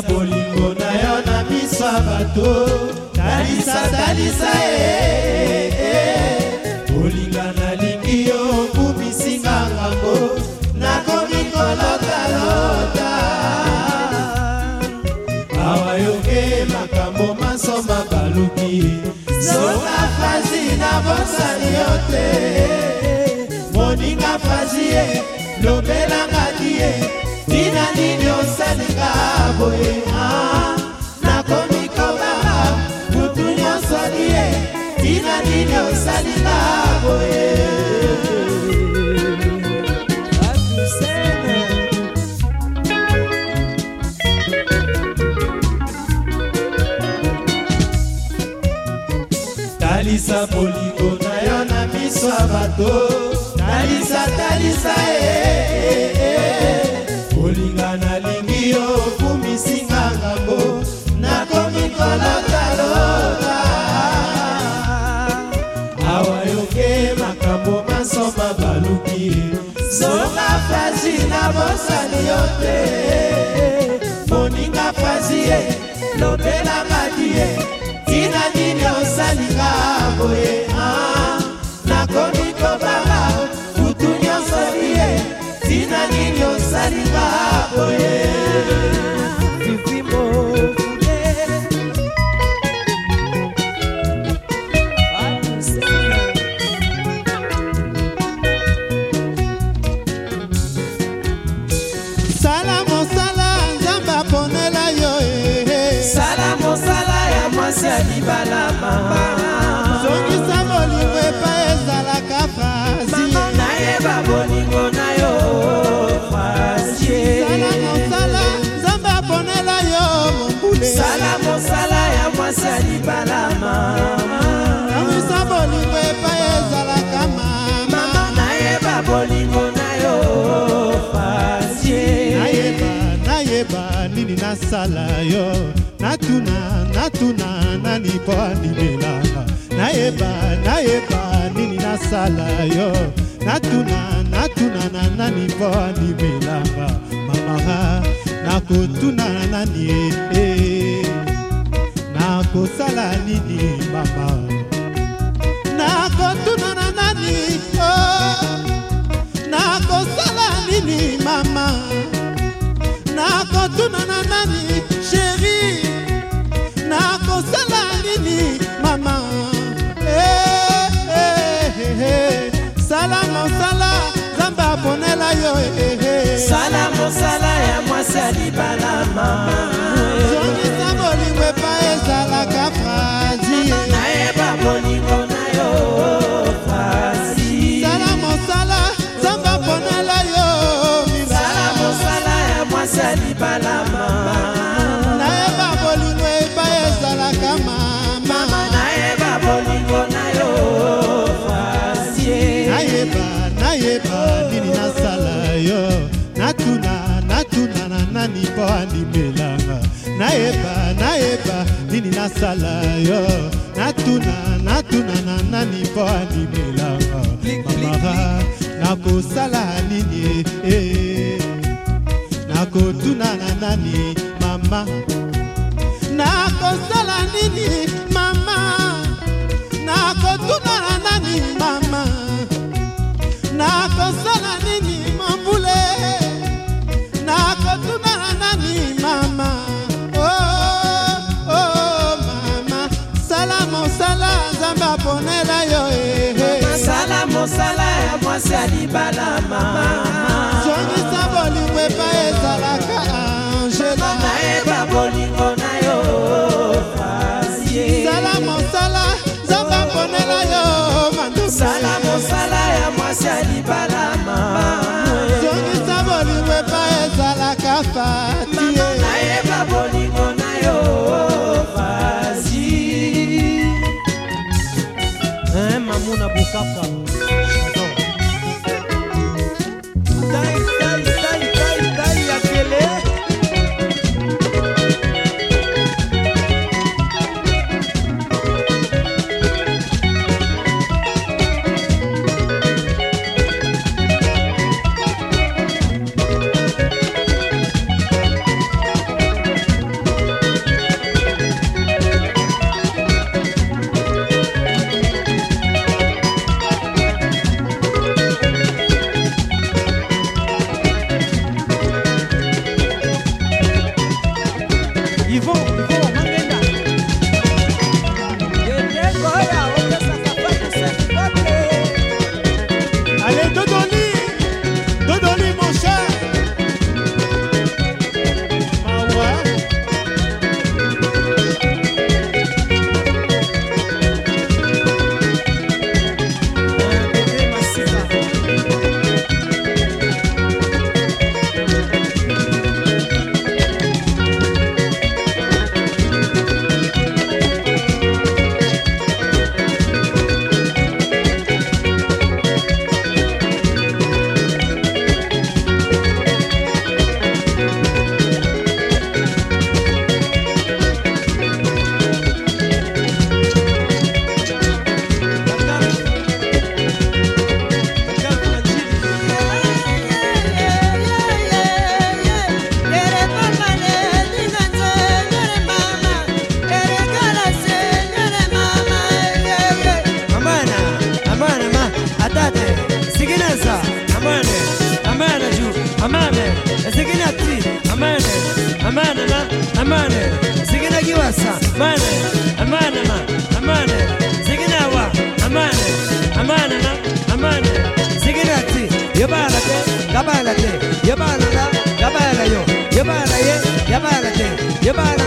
talisa bolingo na yo na miso ya bato talisa talisa e eh, kolinga eh. nalingi yo okumisinga ngango nakomi kolotalota awa yoke makambo masoma baluki zona fasi na bosani yo te moninga fasi e lobelanga nini osalinga boye talisa bolingo na yo na miso ya bato talisa talisa e eh, kolinga eh, eh, nalingi yo okumisinga ngambo nabosani yo te moninga pasi ye lobelaka di ye tina nini osalinga boye ah. nakomi kobanga kutu nyonso di ye tina nini osalinga boye kosala yo natuna natuna nani mpo alimelanga nayeba nayeba nini nasala yo natuna natuna na nani mpo alimelanga mamaha nakotuna nani e nakosala nini mama natuna na nani sheri nakosala nini mama hey, eh, eh, hey, eh, hey, sala mosala nzambe aponela yo sala mosala ya mwasi ya libala mama zongisa bolingo epai ezalaka fradi nayeba bolingo nayeba nayeba nini nasala yo natuna natuna na nani mpo animela mamara nakosala nini e nakotuna na nani mama nakosala nini mama nakotuna na nani mama mibala mama zongisa bolingo epa ezalaka angela nayeba bolingo na yo sala mosala nzambe aponela yo mandusala mosala ya mwasi ya libala mama sasa amane, amani amani ziginawa amani amani amani ziginati yabalate gabalate yabalala gabalayo yabalaye yabalate yabala